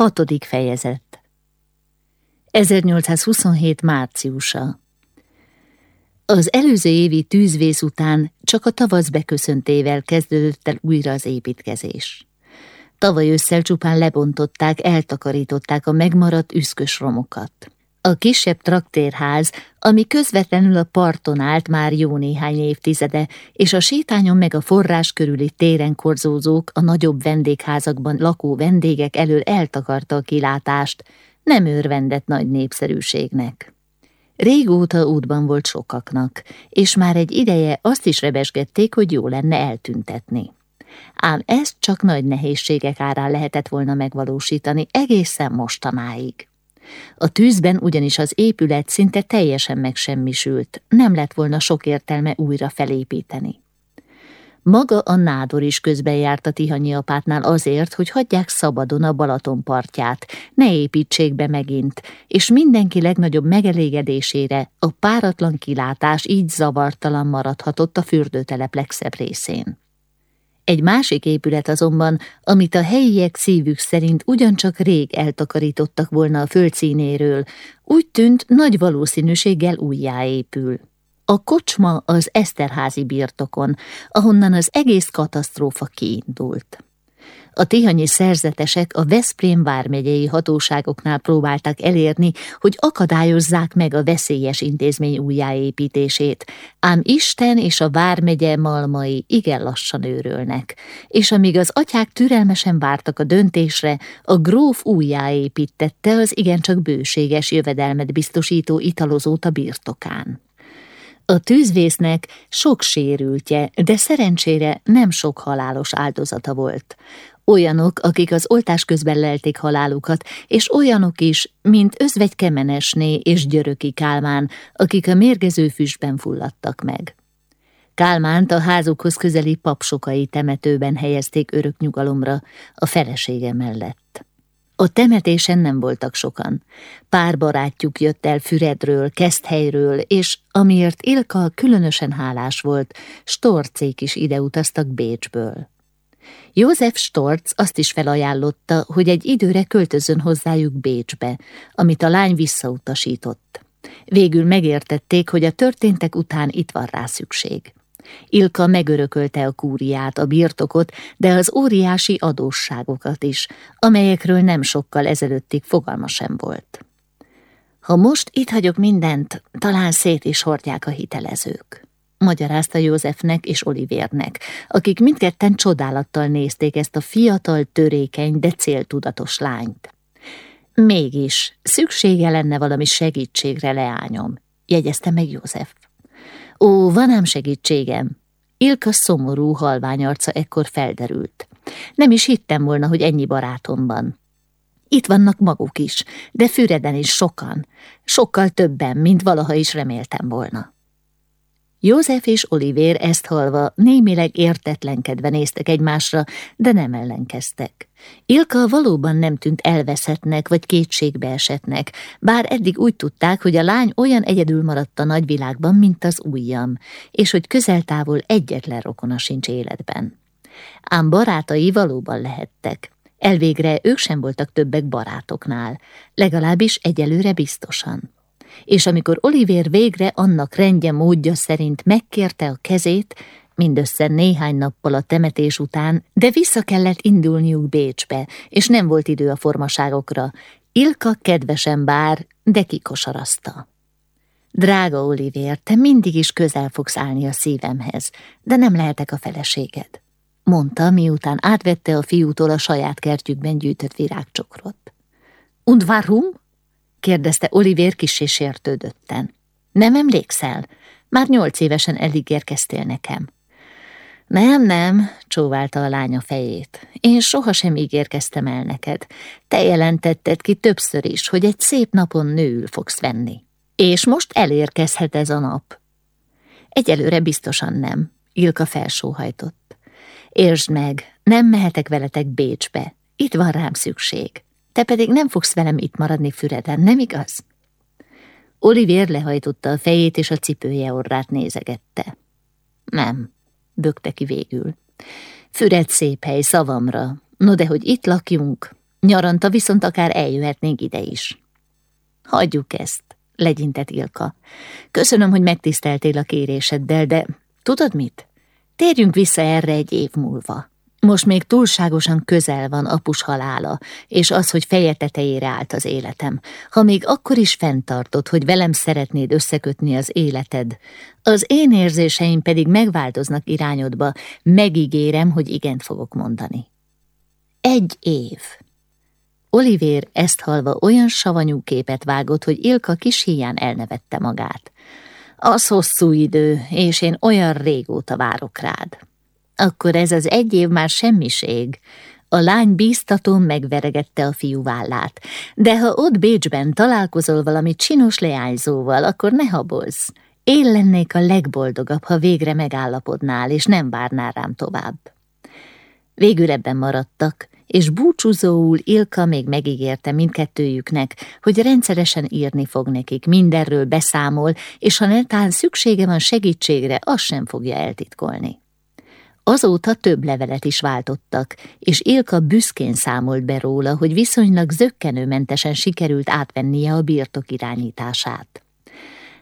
Hatodik fejezet 1827. márciusa Az előző évi tűzvész után csak a tavasz beköszöntével kezdődött el újra az építkezés. Tavaly ősszel csupán lebontották, eltakarították a megmaradt üszkös romokat. A kisebb traktérház, ami közvetlenül a parton állt már jó néhány évtizede, és a sétányon meg a forrás körüli téren korzózók, a nagyobb vendégházakban lakó vendégek elől eltakarta a kilátást, nem örvendett nagy népszerűségnek. Régóta útban volt sokaknak, és már egy ideje azt is rebesgették, hogy jó lenne eltüntetni. Ám ezt csak nagy nehézségek árán lehetett volna megvalósítani egészen mostanáig. A tűzben ugyanis az épület szinte teljesen megsemmisült, nem lett volna sok értelme újra felépíteni. Maga a nádor is közben járt a Tihanyi apátnál azért, hogy hagyják szabadon a Balaton partját, ne építsék be megint, és mindenki legnagyobb megelégedésére a páratlan kilátás így zavartalan maradhatott a fürdőtelep legszebb részén. Egy másik épület azonban, amit a helyiek szívük szerint ugyancsak rég eltakarítottak volna a földszínéről, úgy tűnt nagy valószínűséggel újjáépül. A kocsma az Eszterházi birtokon, ahonnan az egész katasztrófa kiindult. A tihanyi szerzetesek a Veszprém vármegyei hatóságoknál próbáltak elérni, hogy akadályozzák meg a veszélyes intézmény újjáépítését, ám Isten és a vármegye malmai igen lassan őrölnek, és amíg az atyák türelmesen vártak a döntésre, a gróf újjáépítette az igencsak bőséges jövedelmet biztosító italozót a birtokán. A tűzvésznek sok sérültje, de szerencsére nem sok halálos áldozata volt. Olyanok, akik az oltás közben lelték halálukat, és olyanok is, mint Özvegy Kemenesné és Györöki Kálmán, akik a mérgező füstben fulladtak meg. Kálmánt a házukhoz közeli papsokai temetőben helyezték örök nyugalomra, a felesége mellett. A temetésen nem voltak sokan. Pár barátjuk jött el Füredről, Keszthelyről, és amiért Ilka különösen hálás volt, Storcék is ide utaztak Bécsből. József Storc azt is felajánlotta, hogy egy időre költözön hozzájuk Bécsbe, amit a lány visszautasított. Végül megértették, hogy a történtek után itt van rá szükség. Ilka megörökölte a kúriát, a birtokot, de az óriási adósságokat is, amelyekről nem sokkal ezelőttig fogalma sem volt. Ha most itt hagyok mindent, talán szét is hordják a hitelezők magyarázta Józsefnek és Olivérnek, akik mindketten csodálattal nézték ezt a fiatal, törékeny, de céltudatos lányt. Mégis szüksége lenne valami segítségre, leányom, jegyezte meg József. Ó, van ám segítségem. Ilka szomorú, halvány arca ekkor felderült. Nem is hittem volna, hogy ennyi barátom van. Itt vannak maguk is, de Füreden is sokan, sokkal többen, mint valaha is reméltem volna. József és Olivér ezt halva némileg értetlenkedve néztek egymásra, de nem ellenkeztek. Ilka valóban nem tűnt elveszettnek vagy kétségbe esetnek, bár eddig úgy tudták, hogy a lány olyan egyedül maradt a nagyvilágban, mint az ujjam, és hogy közeltávol egyetlen rokona sincs életben. Ám barátai valóban lehettek. Elvégre ők sem voltak többek barátoknál, legalábbis egyelőre biztosan és amikor Oliver végre annak rendje módja szerint megkérte a kezét, mindössze néhány nappal a temetés után, de vissza kellett indulniuk Bécsbe, és nem volt idő a formaságokra. Ilka kedvesen bár, de kikosarazta. Drága Oliver, te mindig is közel fogsz állni a szívemhez, de nem lehetek a feleséged, mondta, miután átvette a fiútól a saját kertjükben gyűjtött virágcsokrot. Und warum? Kérdezte Oliver kissé sértődötten. Nem emlékszel? Már nyolc évesen eligérkeztél nekem. Nem, nem, csóválta a lánya fejét. Én sohasem ígérkeztem el neked. Te jelentetted ki többször is, hogy egy szép napon nőül fogsz venni. És most elérkezhet ez a nap. Egyelőre biztosan nem, Ilka felsóhajtott. Értsd meg, nem mehetek veletek Bécsbe. Itt van rám szükség. Te pedig nem fogsz velem itt maradni Füreden, nem igaz? Olivier lehajtotta a fejét, és a cipője orrát nézegette. Nem, bökte ki végül. Füred szép hely, szavamra. No de, hogy itt lakjunk, Nyaranta viszont akár eljöhetnénk ide is. Hagyjuk ezt, legyintett Ilka. Köszönöm, hogy megtiszteltél a kéréseddel, de tudod mit? Térjünk vissza erre egy év múlva. Most még túlságosan közel van apus halála, és az, hogy feje tetejére állt az életem. Ha még akkor is fenntartod, hogy velem szeretnéd összekötni az életed, az én érzéseim pedig megváltoznak irányodba, megígérem, hogy igent fogok mondani. Egy év. Olivér ezt halva olyan savanyú képet vágott, hogy Ilka kis híján elnevette magát. Az hosszú idő, és én olyan régóta várok rád. Akkor ez az egy év már semmiség. A lány bíztatón megveregette a fiú vállát. De ha ott Bécsben találkozol valami csinos leányzóval, akkor ne habozz. Én lennék a legboldogabb, ha végre megállapodnál, és nem várnál rám tovább. Végül ebben maradtak, és búcsúzóul Ilka még megígérte mindkettőjüknek, hogy rendszeresen írni fog nekik, mindenről beszámol, és ha netán szüksége van segítségre, azt sem fogja eltitkolni. Azóta több levelet is váltottak, és Ilka büszkén számolt be róla, hogy viszonylag zöggenőmentesen sikerült átvennie a birtok irányítását.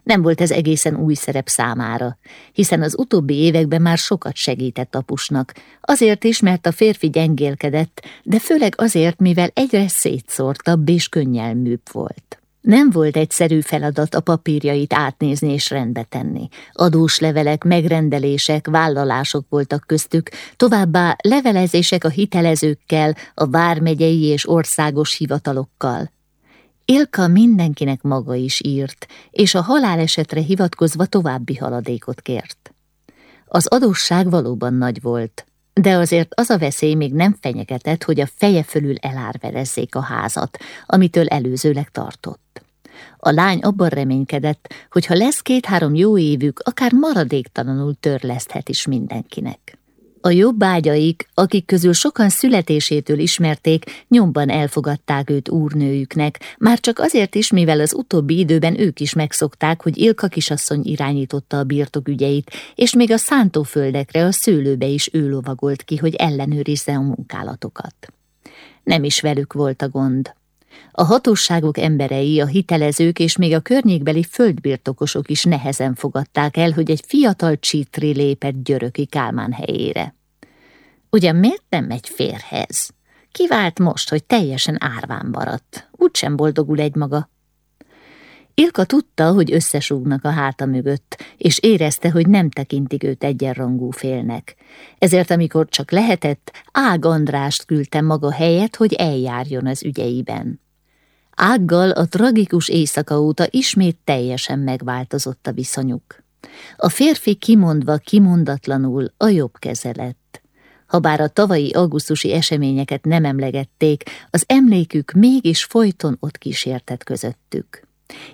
Nem volt ez egészen új szerep számára, hiszen az utóbbi években már sokat segített apusnak, azért is, mert a férfi gyengélkedett, de főleg azért, mivel egyre szétszórtabb és könnyelműbb volt. Nem volt egyszerű feladat a papírjait átnézni és rendbe tenni. Adós levelek, megrendelések, vállalások voltak köztük, továbbá levelezések a hitelezőkkel, a vármegyei és országos hivatalokkal. Ilka mindenkinek maga is írt, és a halálesetre hivatkozva további haladékot kért. Az adósság valóban nagy volt, de azért az a veszély még nem fenyegetett, hogy a feje fölül elárverezzék a házat, amitől előzőleg tartott. A lány abban reménykedett, hogy ha lesz két-három jó évük, akár maradéktalanul törleszthet is mindenkinek. A jobb ágyaik, akik közül sokan születésétől ismerték, nyomban elfogadták őt úrnőjüknek, már csak azért is, mivel az utóbbi időben ők is megszokták, hogy Ilka kisasszony irányította a birtokügyeit, és még a szántóföldekre, a szőlőbe is ő lovagolt ki, hogy ellenőrizze a munkálatokat. Nem is velük volt a gond. A hatóságok emberei, a hitelezők és még a környékbeli földbirtokosok is nehezen fogadták el, hogy egy fiatal csítri lépett györöki Kálmán helyére. Ugyan miért nem megy férhez? Kivált most, hogy teljesen árván maradt. Úgysem boldogul egymaga. Ilka tudta, hogy összesúgnak a háta mögött, és érezte, hogy nem tekintik őt egyenrangú félnek. Ezért, amikor csak lehetett, Ág Andrást küldte maga helyet, hogy eljárjon az ügyeiben. Ággal a tragikus éjszaka óta ismét teljesen megváltozott a viszonyuk. A férfi kimondva kimondatlanul a jobb kezelet. Habár a tavalyi augusztusi eseményeket nem emlegették, az emlékük mégis folyton ott kísértett közöttük.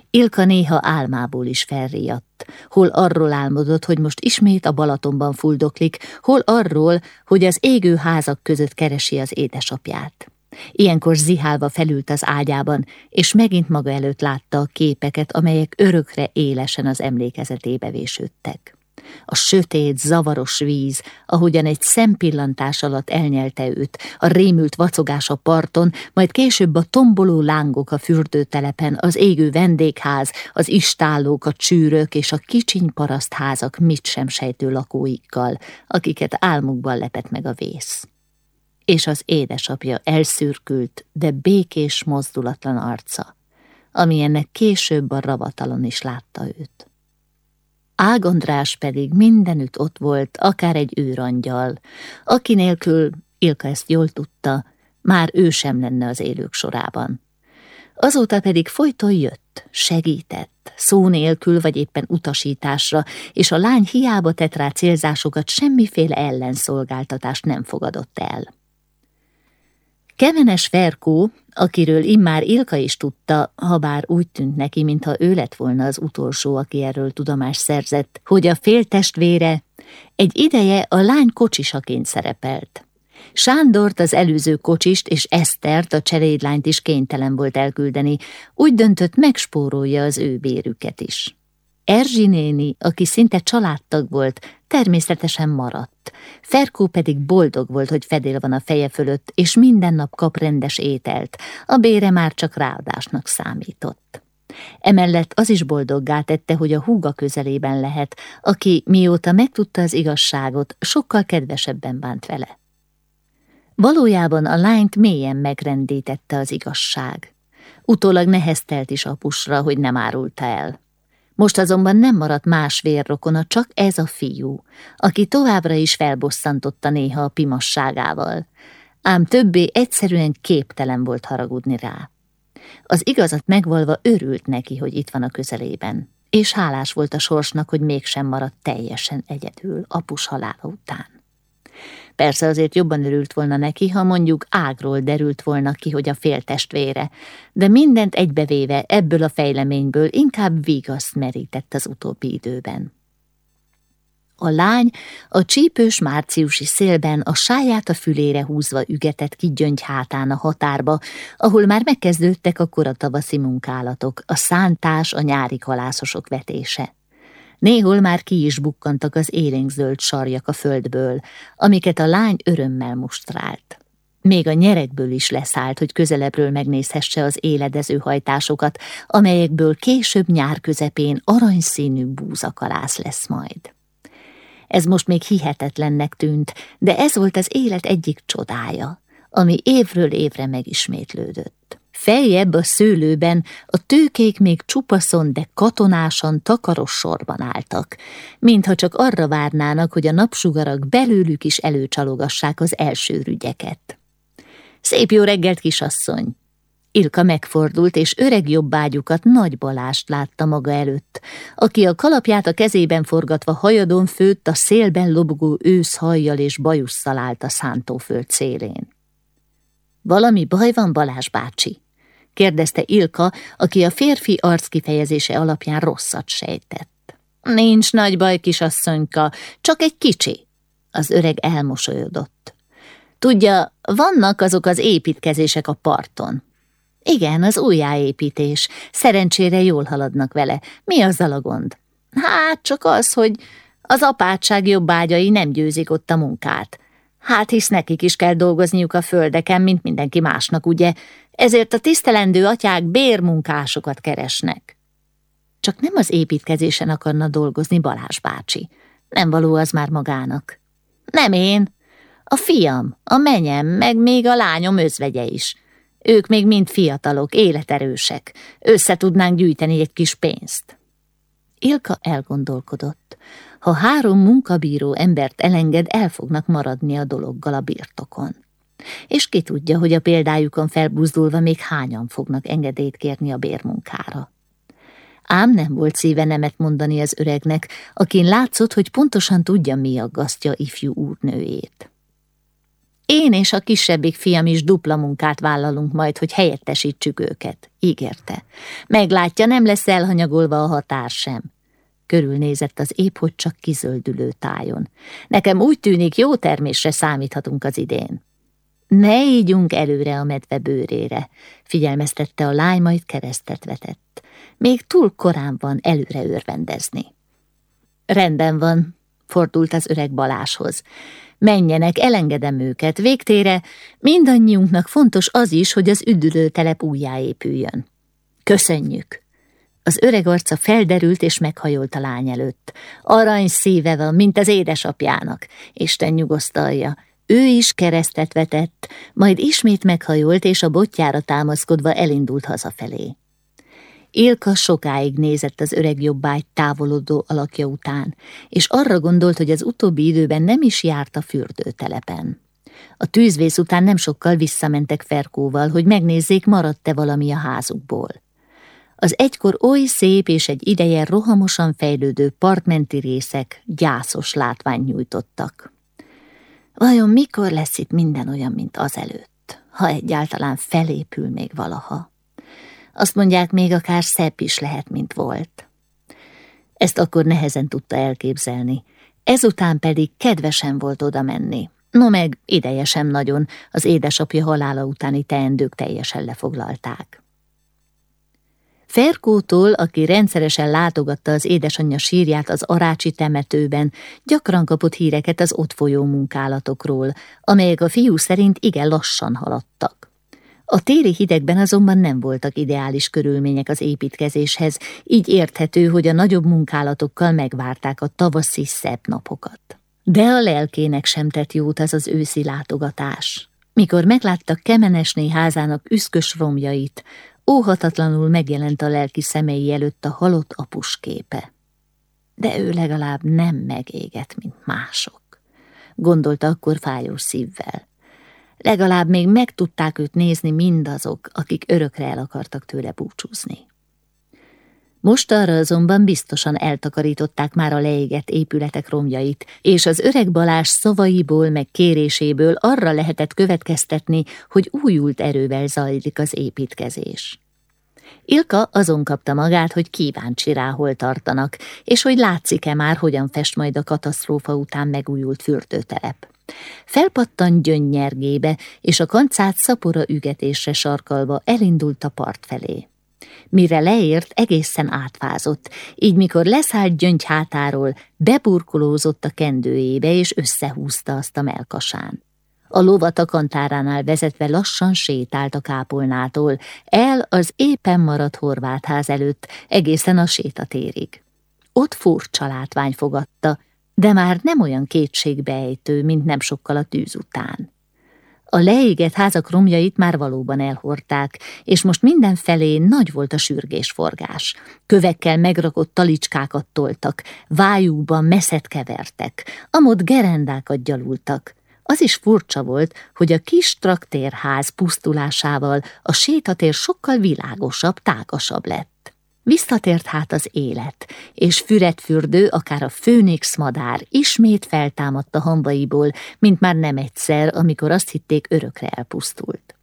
Ilka néha álmából is felriadt, hol arról álmodott, hogy most ismét a Balatonban fuldoklik, hol arról, hogy az égő házak között keresi az édesapját. Ilyenkor zihálva felült az ágyában, és megint maga előtt látta a képeket, amelyek örökre élesen az emlékezetébe vésődtek. A sötét, zavaros víz, ahogyan egy szempillantás alatt elnyelte őt, a rémült vacogás a parton, majd később a tomboló lángok a fürdőtelepen, az égő vendégház, az istállók, a csűrök és a kicsiny parasztházak mit sem sejtő lakóikkal, akiket álmukban lepett meg a vész és az édesapja elszürkült, de békés, mozdulatlan arca, amilyennek később a ravatalon is látta őt. Ágondrás pedig mindenütt ott volt, akár egy őrangyal, aki nélkül, Ilka ezt jól tudta, már ő sem lenne az élők sorában. Azóta pedig folyton jött, segített, szó nélkül vagy éppen utasításra, és a lány hiába tett rá célzásokat semmiféle ellenszolgáltatást nem fogadott el. Kevenes Ferkó, akiről immár Ilka is tudta, ha bár úgy tűnt neki, mintha ő lett volna az utolsó, aki erről tudomást szerzett, hogy a féltestvére egy ideje a lány kocsisaként szerepelt. Sándort, az előző kocsist és Esztert, a cselédlányt is kénytelen volt elküldeni, úgy döntött, megspórolja az ő bérüket is. Erzsi néni, aki szinte családtag volt, természetesen maradt. Ferkó pedig boldog volt, hogy fedél van a feje fölött, és minden nap kap rendes ételt. A bére már csak ráadásnak számított. Emellett az is boldoggá tette, hogy a húga közelében lehet, aki mióta megtudta az igazságot, sokkal kedvesebben bánt vele. Valójában a lányt mélyen megrendítette az igazság. Utólag neheztelt is apusra, hogy nem árulta el. Most azonban nem maradt más vérrokona, csak ez a fiú, aki továbbra is felbosszantotta néha a pimasságával, ám többé egyszerűen képtelen volt haragudni rá. Az igazat megvalva örült neki, hogy itt van a közelében, és hálás volt a sorsnak, hogy mégsem maradt teljesen egyedül apus halála után. Persze azért jobban örült volna neki, ha mondjuk ágról derült volna ki, hogy a féltestvére, de mindent egybevéve ebből a fejleményből inkább vigaszt merített az utóbbi időben. A lány a csípős márciusi szélben a sáját a fülére húzva ügetett ki hátán a határba, ahol már megkezdődtek a koratavaszi munkálatok, a szántás, a nyári kalászosok vetése. Néhol már ki is bukkantak az élénkzöld sarjak a földből, amiket a lány örömmel mustrált. Még a nyerekből is leszállt, hogy közelebbről megnézhesse az éledező hajtásokat, amelyekből később nyár közepén aranyszínű búzakalász lesz majd. Ez most még hihetetlennek tűnt, de ez volt az élet egyik csodája, ami évről évre megismétlődött. Feljebb a szőlőben a tőkék még csupaszon, de katonásan takaros sorban álltak, mintha csak arra várnának, hogy a napsugarak belőlük is előcsalogassák az első rügyeket. Szép jó reggelt, kisasszony! Ilka megfordult, és öreg jobbágyukat nagy balást látta maga előtt, aki a kalapját a kezében forgatva hajadon főtt a szélben lobogó őszhajjal és bajusszal állt a szántóföld szélén. Valami baj van, Balázs bácsi? Kérdezte Ilka, aki a férfi arc kifejezése alapján rosszat sejtett. Nincs nagy baj, kisasszonyka, csak egy kicsi. Az öreg elmosolyodott. Tudja, vannak azok az építkezések a parton. Igen, az újjáépítés. Szerencsére jól haladnak vele. Mi azzal a gond? Hát csak az, hogy az apátság jobbágyai nem győzik ott a munkát. Hát hisz nekik is kell dolgozniuk a földeken, mint mindenki másnak, ugye? Ezért a tisztelendő atyák bérmunkásokat keresnek. Csak nem az építkezésen akarna dolgozni Balázs bácsi. Nem való az már magának. Nem én. A fiam, a menyem, meg még a lányom özvegye is. Ők még mind fiatalok, életerősek. Össze tudnánk gyűjteni egy kis pénzt. Ilka elgondolkodott. Ha három munkabíró embert elenged, el fognak maradni a dologgal a birtokon. És ki tudja, hogy a példájukon felbuzdulva még hányan fognak engedélyt kérni a bérmunkára. Ám nem volt szíve nemet mondani az öregnek, akin látszott, hogy pontosan tudja, mi aggasztja ifjú úrnőjét. Én és a kisebbik fiam is dupla munkát vállalunk majd, hogy helyettesítsük őket, ígérte. Meglátja, nem lesz elhanyagolva a határ sem. Körülnézett az épp, hogy csak kizöldülő tájon. Nekem úgy tűnik, jó termésre számíthatunk az idén. Ne ígyunk előre a medve bőrére, figyelmeztette a lány, majd keresztet vetett. Még túl korán van előre örvendezni. Rendben van, fordult az öreg Baláshoz. Menjenek, elengedem őket. Végtére mindannyiunknak fontos az is, hogy az üdülőtelep újjáépüljön. Köszönjük! Az öreg arca felderült és meghajolt a lány előtt. Arany szíve van, mint az édesapjának. Isten nyugosztalja. Ő is keresztet vetett, majd ismét meghajolt, és a botjára támaszkodva elindult hazafelé. Ilka sokáig nézett az öreg jobbágy távolodó alakja után, és arra gondolt, hogy az utóbbi időben nem is járt a fürdőtelepen. A tűzvész után nem sokkal visszamentek Ferkóval, hogy megnézzék, maradt-e valami a házukból. Az egykor oly szép és egy ideje rohamosan fejlődő partmenti részek gyászos látványt nyújtottak. Vajon mikor lesz itt minden olyan, mint azelőtt, ha egyáltalán felépül még valaha? Azt mondják, még akár szebb is lehet, mint volt. Ezt akkor nehezen tudta elképzelni, ezután pedig kedvesen volt oda menni. No meg ideje sem nagyon, az édesapja halála utáni teendők teljesen lefoglalták. Ferkótól, aki rendszeresen látogatta az édesanyja sírját az arácsi temetőben, gyakran kapott híreket az ott folyó munkálatokról, amelyek a fiú szerint igen lassan haladtak. A téli hidegben azonban nem voltak ideális körülmények az építkezéshez, így érthető, hogy a nagyobb munkálatokkal megvárták a tavaszi szebb napokat. De a lelkének sem tett jót ez az őszi látogatás. Mikor meglátta Kemenesné házának üszkös romjait, óhatatlanul megjelent a lelki szemei előtt a halott apus képe. De ő legalább nem megégett, mint mások, gondolta akkor fájós szívvel. Legalább még meg tudták őt nézni mindazok, akik örökre el akartak tőle búcsúzni. Most arra azonban biztosan eltakarították már a leégett épületek romjait, és az öreg Balás szavaiból meg kéréséből arra lehetett következtetni, hogy újult erővel zajlik az építkezés. Ilka azon kapta magát, hogy kíváncsi rá, hol tartanak, és hogy látszik-e már, hogyan fest majd a katasztrófa után megújult fürdőtelep. Felpattan gyönnyergébe, és a kancát szapora ügetésre sarkalva elindult a part felé. Mire leért, egészen átfázott, így mikor leszállt gyöngy hátáról, beburkolózott a kendőjébe, és összehúzta azt a melkasán. A lovat a kantáránál vezetve lassan sétált a kápolnától, el az éppen maradt horvátház előtt, egészen a sétatérig. Ott furcsa látvány fogadta, de már nem olyan kétségbejtő, mint nem sokkal a tűz után. A leégett házak romjait már valóban elhordták, és most mindenfelé nagy volt a sürgésforgás. Kövekkel megrakott talicskákat toltak, vájúban meszet kevertek, amott gerendákat gyalultak. Az is furcsa volt, hogy a kis traktérház pusztulásával a sétatér sokkal világosabb, tágasabb lett. Visszatért hát az élet, és fürdő, akár a főnix madár ismét feltámadt a hambaiból, mint már nem egyszer, amikor azt hitték örökre elpusztult.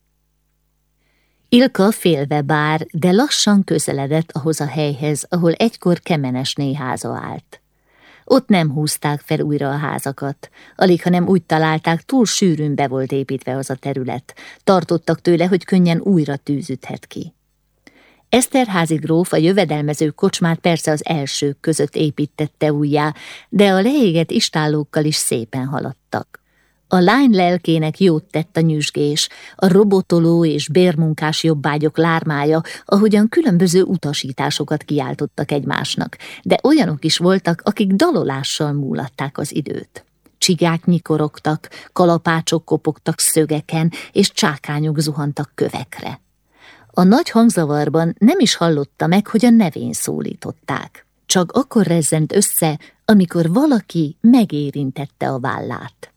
Ilka félve bár, de lassan közeledett ahhoz a helyhez, ahol egykor kemenes néháza állt. Ott nem húzták fel újra a házakat, alig hanem úgy találták, túl sűrűn be volt építve az a terület. Tartottak tőle, hogy könnyen újra tűzüthet ki. Eszterházi gróf a jövedelmező kocsmát persze az elsők között építette újjá, de a leégett istállókkal is szépen haladtak. A lány lelkének jót tett a nyüzsgés, a robotoló és bérmunkás jobbágyok lármája, ahogyan különböző utasításokat kiáltottak egymásnak, de olyanok is voltak, akik dalolással múlatták az időt. Csigák nyikorogtak, kalapácsok kopogtak szögeken, és csákányok zuhantak kövekre. A nagy hangzavarban nem is hallotta meg, hogy a nevén szólították. Csak akkor rezzent össze, amikor valaki megérintette a vállát.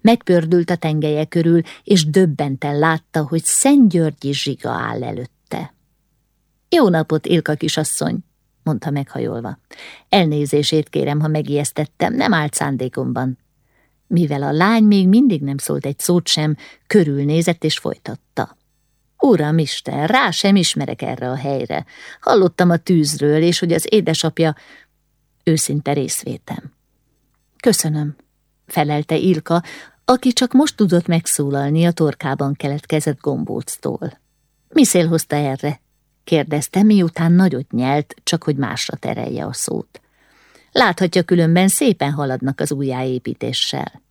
Megpördült a tengelye körül, és döbbenten látta, hogy Szent Györgyi zsiga áll előtte. Jó napot, Ilka kisasszony, mondta meghajolva. Elnézését kérem, ha megijesztettem, nem állt szándékomban. Mivel a lány még mindig nem szólt egy szót sem, körülnézett és folytatta. Uram Isten, rá sem ismerek erre a helyre. Hallottam a tűzről, és hogy az édesapja őszinte részvétem. Köszönöm, felelte Ilka, aki csak most tudott megszólalni a torkában keletkezett gombóctól. Mi szél hozta erre? kérdezte, miután nagyot nyelt, csak hogy másra terelje a szót. Láthatja különben szépen haladnak az újjáépítéssel.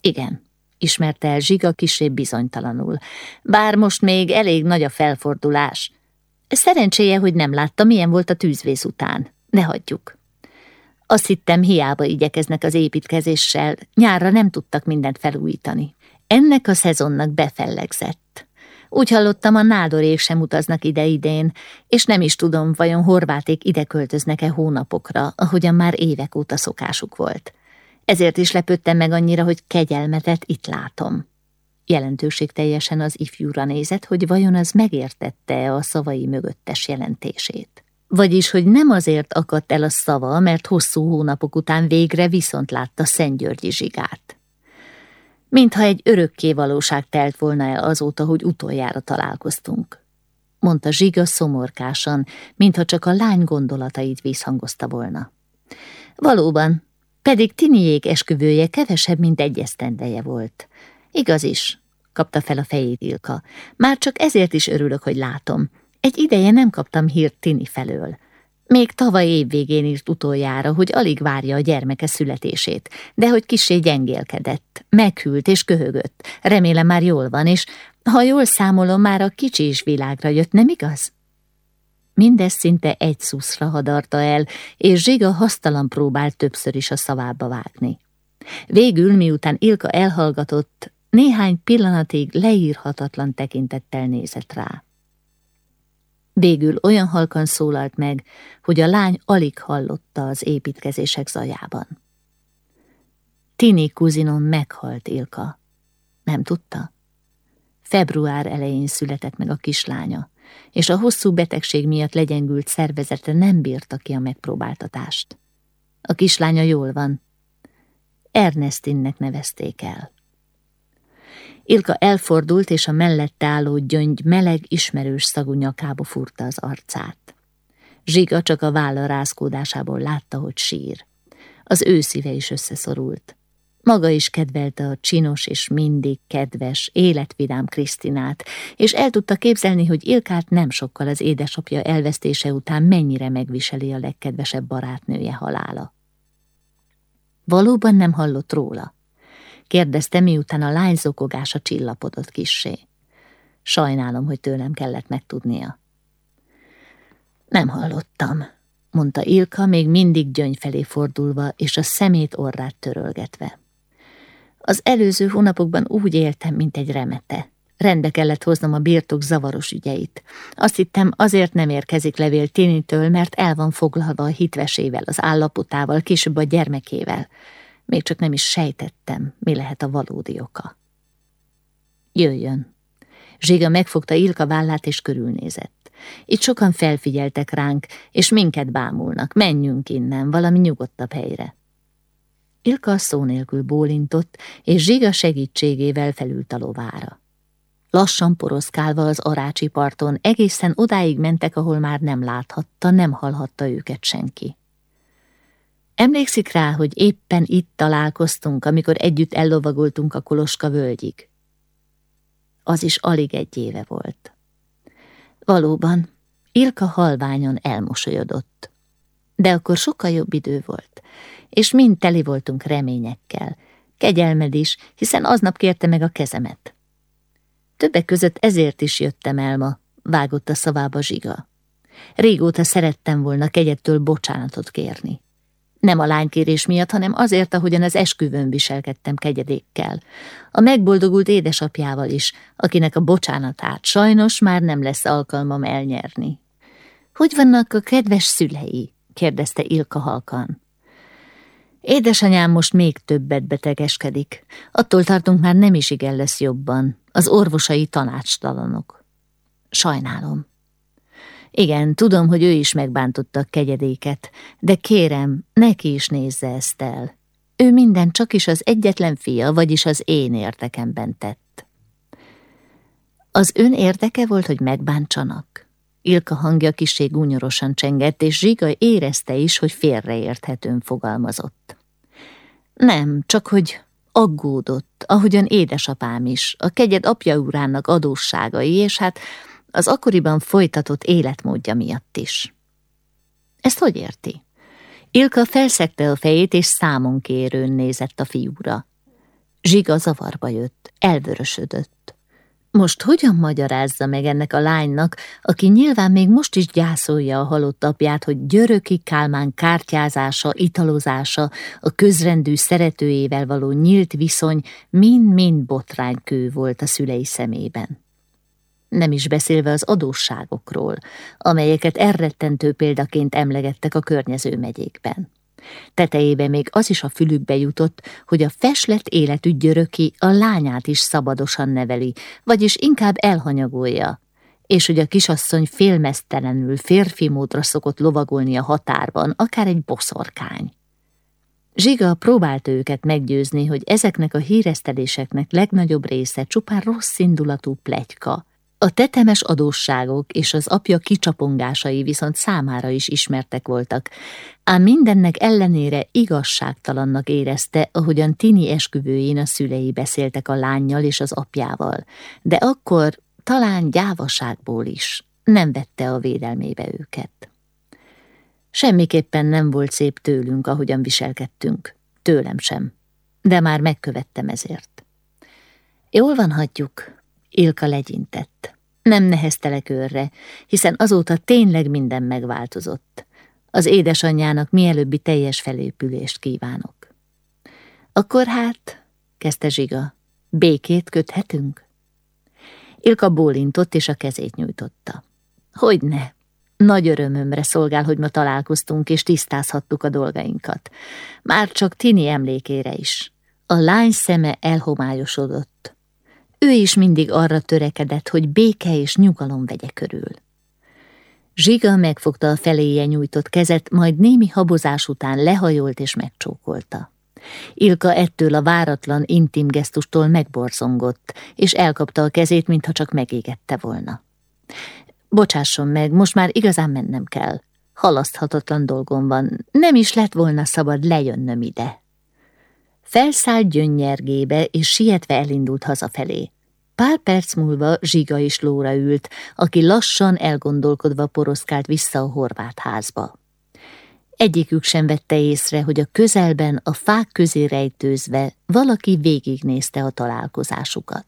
Igen, ismerte el Zsiga kisé bizonytalanul. Bár most még elég nagy a felfordulás. Szerencséje, hogy nem látta, milyen volt a tűzvész után. Ne hagyjuk. Azt hittem, hiába igyekeznek az építkezéssel, nyárra nem tudtak mindent felújítani. Ennek a szezonnak befellegzett. Úgy hallottam, a nádorék sem utaznak ide idén, és nem is tudom, vajon horváték ide költöznek-e hónapokra, ahogyan már évek óta szokásuk volt. Ezért is lepődtem meg annyira, hogy kegyelmetet itt látom. Jelentőség teljesen az ifjúra nézett, hogy vajon az megértette-e a szavai mögöttes jelentését. Vagyis, hogy nem azért akadt el a szava, mert hosszú hónapok után végre viszont látta Györgyi zsigát. Mintha egy örökké valóság telt volna el azóta, hogy utoljára találkoztunk. Mondta Zsiga szomorkásan, mintha csak a lány gondolatait visszhangozta volna. Valóban, pedig Tiniék esküvője kevesebb, mint egy esztendeje volt. Igaz is, kapta fel a fejét Ilka. Már csak ezért is örülök, hogy látom. Egy ideje nem kaptam hírt Tini felől. Még tavaly évvégén írt utoljára, hogy alig várja a gyermeke születését, de hogy kisé gyengélkedett, meghűlt és köhögött. Remélem már jól van, és ha jól számolom, már a kicsi is világra jött, nem igaz? Mindez szinte egy szuszra hadarta el, és Zsiga hasztalan próbált többször is a szavába vágni. Végül, miután Ilka elhallgatott, néhány pillanatig leírhatatlan tekintettel nézett rá. Végül olyan halkan szólalt meg, hogy a lány alig hallotta az építkezések zajában. Tini kuzinon meghalt Ilka. Nem tudta? Február elején született meg a kislánya, és a hosszú betegség miatt legyengült szervezete nem bírta ki a megpróbáltatást. A kislánya jól van. Ernestinnek nevezték el. Ilka elfordult, és a mellette álló gyöngy meleg, ismerős szagú nyakába furta az arcát. Zsiga csak a válla rázkódásából látta, hogy sír. Az ő szíve is összeszorult. Maga is kedvelte a csinos és mindig kedves, életvidám Krisztinát, és el tudta képzelni, hogy Ilkát nem sokkal az édesapja elvesztése után mennyire megviseli a legkedvesebb barátnője halála. Valóban nem hallott róla kérdezte, miután a lány zokogása csillapodott kissé. Sajnálom, hogy tőlem kellett megtudnia. Nem hallottam, mondta Ilka, még mindig gyöngy felé fordulva, és a szemét orrát törölgetve. Az előző hónapokban úgy éltem, mint egy remete. Rendbe kellett hoznom a birtok zavaros ügyeit. Azt hittem, azért nem érkezik levél Tinitől, mert el van foglalva a hitvesével, az állapotával, később a gyermekével. Még csak nem is sejtettem, mi lehet a valódi oka. Jöjjön. Zsiga megfogta Ilka vállát és körülnézett. Itt sokan felfigyeltek ránk, és minket bámulnak. Menjünk innen, valami nyugodtabb helyre. Ilka szó nélkül bólintott, és Zsiga segítségével felült a lovára. Lassan poroszkálva az arácsi parton egészen odáig mentek, ahol már nem láthatta, nem hallhatta őket senki. Emlékszik rá, hogy éppen itt találkoztunk, amikor együtt ellovagoltunk a Koloska völgyig? Az is alig egy éve volt. Valóban, Ilka halványon elmosolyodott. De akkor sokkal jobb idő volt, és mind teli voltunk reményekkel. Kegyelmed is, hiszen aznap kérte meg a kezemet. Többek között ezért is jöttem el ma, vágott a szavába zsiga. Régóta szerettem volna kegyettől bocsánatot kérni. Nem a lánykérés miatt, hanem azért, ahogyan az esküvőn viselkedtem kegyedékkel. A megboldogult édesapjával is, akinek a bocsánatát sajnos már nem lesz alkalmam elnyerni. Hogy vannak a kedves szülei? Kérdezte Ilka halkan. Édesanyám most még többet betegeskedik. Attól tartunk már nem is igen lesz jobban. Az orvosai tanácstalanok. Sajnálom. Igen, tudom, hogy ő is megbántotta a kegyedéket, de kérem, neki is nézze ezt el. Ő minden csak is az egyetlen fia, vagyis az én érdekemben tett. Az ön érdeke volt, hogy megbántsanak? Ilka hangja kisé gúnyorosan csengett, és Zsiga érezte is, hogy félreérthetőn fogalmazott. Nem, csak hogy aggódott, ahogyan édesapám is, a kegyed apja urának adósságai, és hát az akkoriban folytatott életmódja miatt is. Ezt hogy érti? Ilka felszegte a fejét, és számon kérőn nézett a fiúra. Zsiga zavarba jött, elvörösödött. Most hogyan magyarázza meg ennek a lánynak, aki nyilván még most is gyászolja a halott apját, hogy györöki Kálmán kártyázása, italozása, a közrendű szeretőjével való nyílt viszony mind-mind botránykő volt a szülei szemében nem is beszélve az adósságokról, amelyeket errettentő példaként emlegettek a környező megyékben. Tetejébe még az is a fülükbe jutott, hogy a feslet életű györöki a lányát is szabadosan neveli, vagyis inkább elhanyagolja, és hogy a kisasszony félmeztelenül férfi módra szokott lovagolni a határban, akár egy boszorkány. Zsiga próbált őket meggyőzni, hogy ezeknek a híreszteléseknek legnagyobb része csupán rossz indulatú plegyka, a tetemes adósságok és az apja kicsapongásai viszont számára is ismertek voltak, ám mindennek ellenére igazságtalannak érezte, ahogyan Tini esküvőjén a szülei beszéltek a lányjal és az apjával, de akkor talán gyávaságból is. nem vette a védelmébe őket. Semmiképpen nem volt szép tőlünk, ahogyan viselkedtünk, tőlem sem, de már megkövettem ezért. Jól van, hagyjuk, Ilka legyintett. Nem neheztelek őrre, hiszen azóta tényleg minden megváltozott. Az édesanyjának mielőbbi teljes felépülést kívánok. Akkor hát, kezdte Zsiga, békét köthetünk? Ilka bólintott és a kezét nyújtotta. Hogyne, nagy örömömre szolgál, hogy ma találkoztunk és tisztázhattuk a dolgainkat. Már csak Tini emlékére is. A lány szeme elhomályosodott. Ő is mindig arra törekedett, hogy béke és nyugalom vegye körül. Zsiga megfogta a feléje nyújtott kezet, majd némi habozás után lehajolt és megcsókolta. Ilka ettől a váratlan, intim gesztustól megborzongott, és elkapta a kezét, mintha csak megégette volna. Bocsásson meg, most már igazán mennem kell. Halaszthatatlan dolgom van, nem is lett volna szabad lejönnöm ide. Felszállt gyönnyergébe, és sietve elindult hazafelé. Pár perc múlva Zsiga is lóra ült, aki lassan elgondolkodva poroszkált vissza a horvát házba. Egyikük sem vette észre, hogy a közelben, a fák közé rejtőzve valaki végignézte a találkozásukat.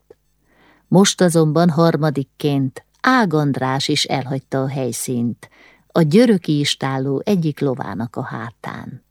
Most azonban harmadikként Ágandrás is elhagyta a helyszínt, a györöki istálló egyik lovának a hátán.